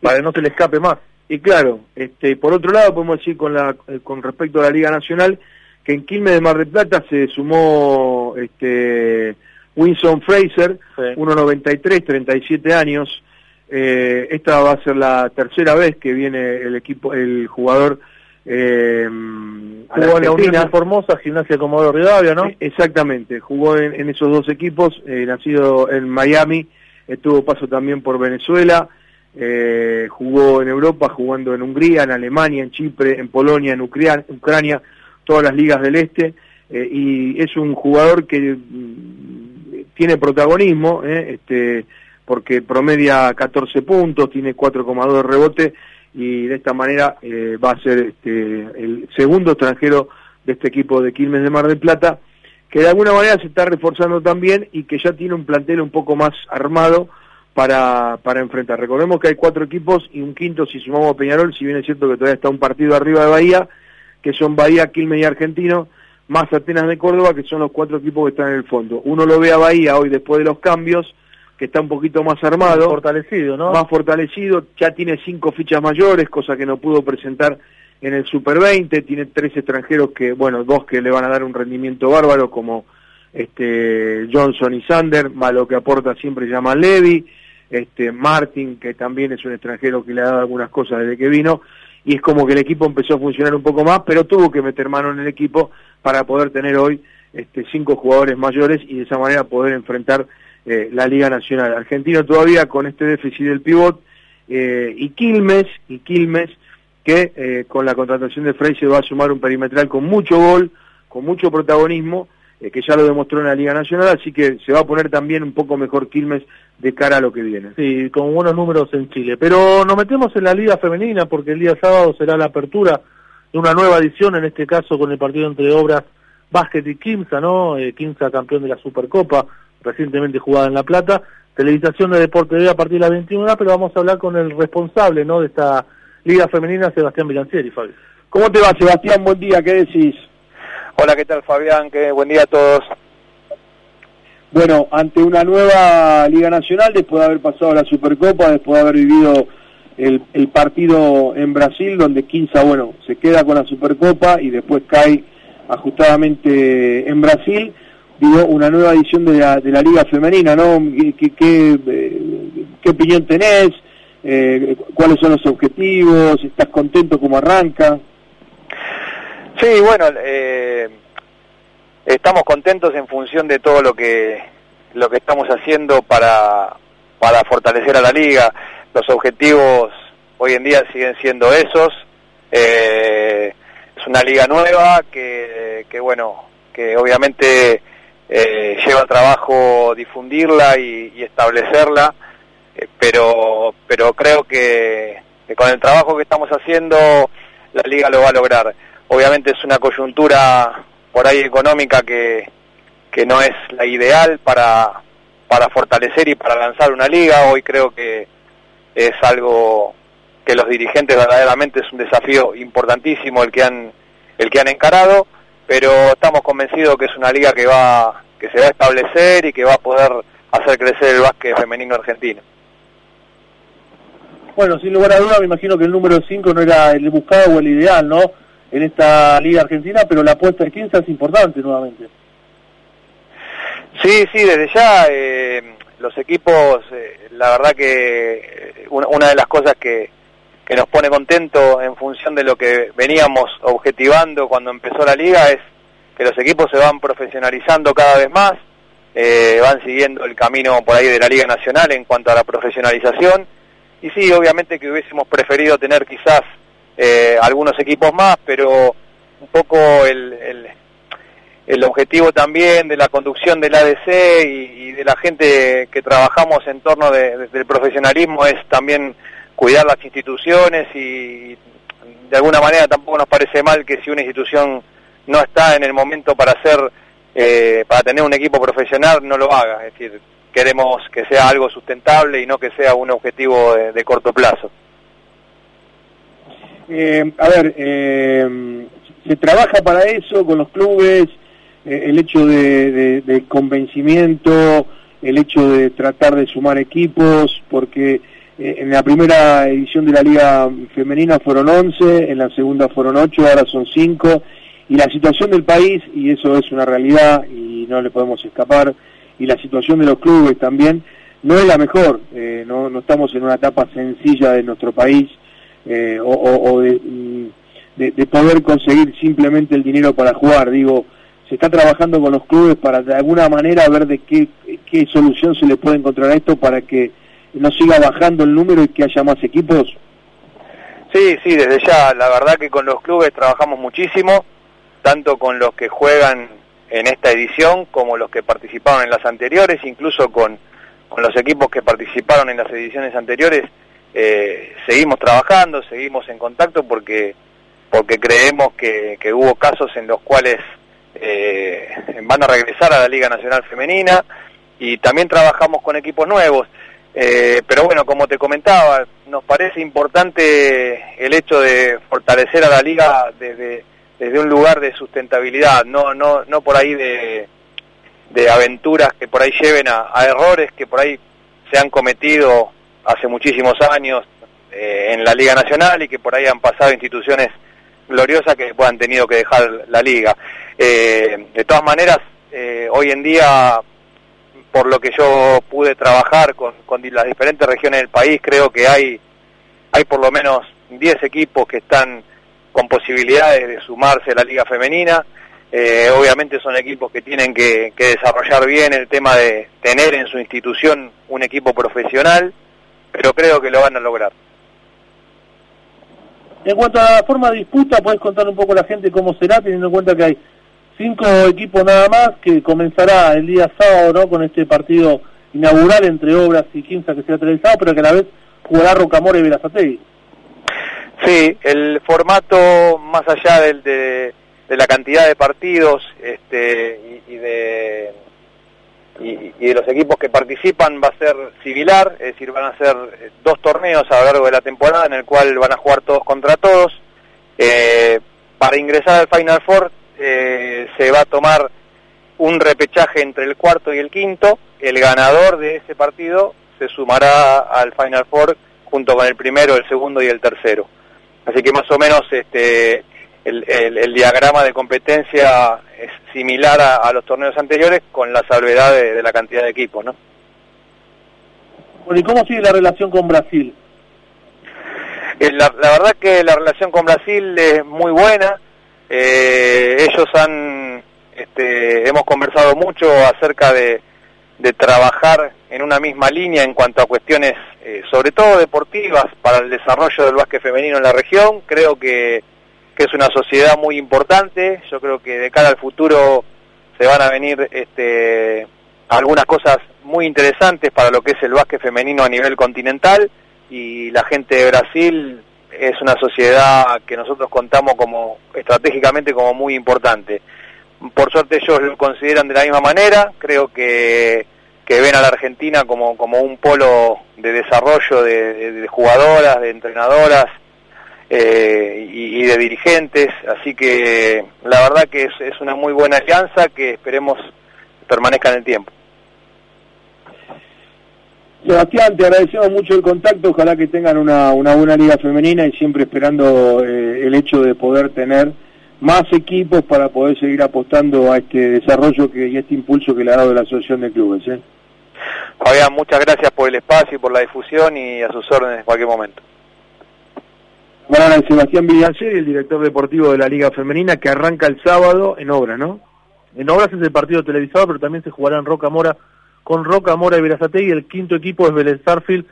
para que no se le escape más. Y claro, este, por otro lado podemos decir con, la, eh, con respecto a la Liga Nacional que en Quilmes de Mar del Plata se sumó este, Winston Fraser, Sí. 1.93, 37 años. Eh, esta va a ser la tercera vez que viene el equipo, el jugador eh, a la Jugó en la Formosa, Gimnasia Comodoro Rivadavia, ¿no? Exactamente, jugó en, en esos dos equipos, eh, nacido en Miami, eh, tuvo paso también por Venezuela, eh, jugó en Europa, jugando en Hungría, en Alemania, en Chipre, en Polonia, en Ucrania, todas las ligas del este, eh, y es un jugador que mm, tiene protagonismo, eh, este, porque promedia 14 puntos, tiene 4,2 de rebote, y de esta manera eh, va a ser este, el segundo extranjero de este equipo de Quilmes de Mar del Plata, que de alguna manera se está reforzando también y que ya tiene un plantel un poco más armado para, para enfrentar. Recordemos que hay cuatro equipos y un quinto si sumamos a Peñarol, si bien es cierto que todavía está un partido arriba de Bahía, que son Bahía, Quilmes y Argentino, más Atenas de Córdoba, que son los cuatro equipos que están en el fondo. Uno lo ve a Bahía hoy después de los cambios, que está un poquito más armado Fortalecido, ¿no? más fortalecido, ya tiene cinco fichas mayores, cosa que no pudo presentar en el Super 20, tiene tres extranjeros que, bueno, dos que le van a dar un rendimiento bárbaro, como este Johnson y Sander, más lo que aporta siempre llama Levy, este Martin, que también es un extranjero que le ha dado algunas cosas desde que vino, y es como que el equipo empezó a funcionar un poco más, pero tuvo que meter mano en el equipo para poder tener hoy este, cinco jugadores mayores y de esa manera poder enfrentar eh, la Liga Nacional. Argentino todavía con este déficit del pivot eh, y Quilmes, y Quilmes que eh, con la contratación de Frey se va a sumar un perimetral con mucho gol, con mucho protagonismo, eh, que ya lo demostró en la Liga Nacional, así que se va a poner también un poco mejor Quilmes de cara a lo que viene. Sí, con buenos números en Chile. Pero nos metemos en la Liga Femenina porque el día sábado será la apertura de una nueva edición, en este caso con el partido entre Obras, Básquet y Quimsa, ¿no? Eh, Quimsa campeón de la Supercopa, recientemente jugada en La Plata. Televisación de Deporte B a partir de las 21 horas, pero vamos a hablar con el responsable, ¿no? De esta Liga Femenina, Sebastián Bilancieri, Fabio. ¿Cómo te va, Sebastián? Buen día, ¿qué decís? Hola, ¿qué tal Fabián? ¿Qué, buen día a todos. Bueno, ante una nueva Liga Nacional, después de haber pasado la Supercopa, después de haber vivido el, partido en Brasil, donde Quinza, bueno, se queda con la Supercopa y después cae ajustadamente en Brasil, digo, una nueva edición de la, de la Liga Femenina, ¿no? ¿Qué, eh, opinión tenés? Eh, ¿Cuáles son los objetivos? ¿Estás contento cómo arranca? Sí, bueno, eh, estamos contentos en función de todo lo que lo que estamos haciendo para para fortalecer a la liga. Los objetivos hoy en día siguen siendo esos. Eh, es una liga nueva que, que bueno, que obviamente eh, lleva trabajo difundirla y, establecerla, eh, pero pero creo que con el trabajo que estamos haciendo la liga lo va a lograr. Obviamente es una coyuntura por ahí económica que, que no es la ideal para, para fortalecer y para lanzar una liga. Hoy creo que es algo que los dirigentes verdaderamente es un desafío importantísimo el que han el que han encarado, pero estamos convencidos que es una liga que va que se va a establecer y que va a poder hacer crecer el básquet femenino argentino. Bueno, sin lugar a duda, me imagino que el número 5 no era el buscado o el ideal, ¿no? En esta Liga Argentina, pero la apuesta de Quinza es importante nuevamente. Sí, sí, desde ya eh, los equipos, eh, la verdad que eh, una, una de las cosas que, que nos pone contento en función de lo que veníamos objetivando cuando empezó la liga es que los equipos se van profesionalizando cada vez más, eh, van siguiendo el camino por ahí de la Liga Nacional en cuanto a la profesionalización. Y sí, obviamente que hubiésemos preferido tener quizás eh, algunos equipos más, pero un poco el, el, el objetivo también de la conducción del ADC y, de la gente que trabajamos en torno de- de- del profesionalismo es también cuidar las instituciones y de alguna manera tampoco nos parece mal que si una institución no está en el momento para hacer eh, para tener un equipo profesional no lo haga. Es decir queremos que sea algo sustentable y no que sea un objetivo de corto plazo Eh, a ver, eh, se trabaja para eso con los clubes, eh, el hecho de, convencimiento, el hecho de tratar de sumar equipos, porque eh, en la primera edición de la Liga Femenina fueron 11, en la segunda fueron 8, ahora son 5, y la situación del país, y eso es una realidad y no le podemos escapar, y la situación de los clubes también, no es la mejor, eh, no, no, estamos en una etapa sencilla de nuestro país, eh, o, de, de, poder conseguir simplemente el dinero para jugar, digo, se está trabajando con los clubes para de alguna manera ver de qué, qué solución se le puede encontrar a esto para que no siga bajando el número y que haya más equipos? Sí, sí, desde ya. La verdad que con los clubes trabajamos muchísimo, tanto con los que juegan en esta edición como los que participaron en las anteriores, incluso con, con los equipos que participaron en las ediciones anteriores. Eh, seguimos trabajando, seguimos en contacto porque porque creemos que, que hubo casos en los cuales eh, van a regresar a la Liga Nacional Femenina y también trabajamos con equipos nuevos. Eh, pero bueno, como te comentaba, nos parece importante el hecho de fortalecer a la liga desde, desde un lugar de sustentabilidad, no, no, no por ahí de, de aventuras que por ahí lleven a, a, errores que por ahí se han cometido hace muchísimos años eh, en la Liga Nacional y que por ahí han pasado instituciones gloriosas que después han tenido que dejar la liga. Eh, de todas maneras, eh, hoy en día por lo que yo pude trabajar con, con las diferentes regiones del país, creo que hay, hay por lo menos 10 equipos que están con posibilidades de sumarse a la liga femenina. Obviamente son equipos que tienen que, desarrollar bien el tema de tener en su institución un equipo profesional, pero creo que lo van a lograr. En cuanto a la forma de disputa, ¿puedes contar un poco a la gente cómo será, teniendo en cuenta que hay cinco equipos nada más, que comenzará el día sábado ¿no? con este partido inaugural entre Obras y Quinza que será televisado, pero que a la vez jugará Rocamora y Verazategui. Sí, el formato más allá del, de, de la cantidad de partidos este, y, y de y, de los equipos que participan va a ser similar, es decir, van a ser dos torneos a lo largo de la temporada en el cual van a jugar todos contra todos. Eh, para ingresar al Final Four eh, se va a tomar un repechaje entre el cuarto y el quinto, el ganador de ese partido se sumará al Final Four junto con el primero, el segundo y el tercero. Así que más o menos este el, el, el diagrama de competencia es similar a, a, los torneos anteriores con la salvedad de, de la cantidad de equipos, ¿no? Bueno, ¿y cómo sigue la relación con Brasil? Eh, la, la verdad que la relación con Brasil es muy buena, eh, ellos han, este, hemos conversado mucho acerca de, de, trabajar en una misma línea en cuanto a cuestiones, eh, sobre todo deportivas, para el desarrollo del básquet femenino en la región. Creo que, que, es una sociedad muy importante. Yo creo que de cara al futuro se van a venir este, algunas cosas muy interesantes para lo que es el básquet femenino a nivel continental y la gente de Brasil es una sociedad que nosotros contamos como estratégicamente como muy importante. Por suerte ellos lo consideran de la misma manera, creo que, que ven a la Argentina como, como un polo de desarrollo de, de, de jugadoras, de entrenadoras eh, y, y, de dirigentes, así que la verdad que es, es una muy buena alianza que esperemos permanezca en el tiempo. Sebastián, te agradecemos mucho el contacto, ojalá que tengan una, una buena liga femenina y siempre esperando eh, el hecho de poder tener más equipos para poder seguir apostando a este desarrollo que, y este impulso que le ha dado la Asociación de Clubes. ¿eh? Fabián, muchas gracias por el espacio y por la difusión y a sus órdenes en cualquier momento. Bueno, Sebastián Villacer, el director deportivo de la Liga Femenina, que arranca el sábado en Obras, ¿no? En Obras es el partido televisado, pero también se jugará en Roca Mora con Roca Mora y Verazategui, el quinto equipo es Vélez Sarfield